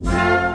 you.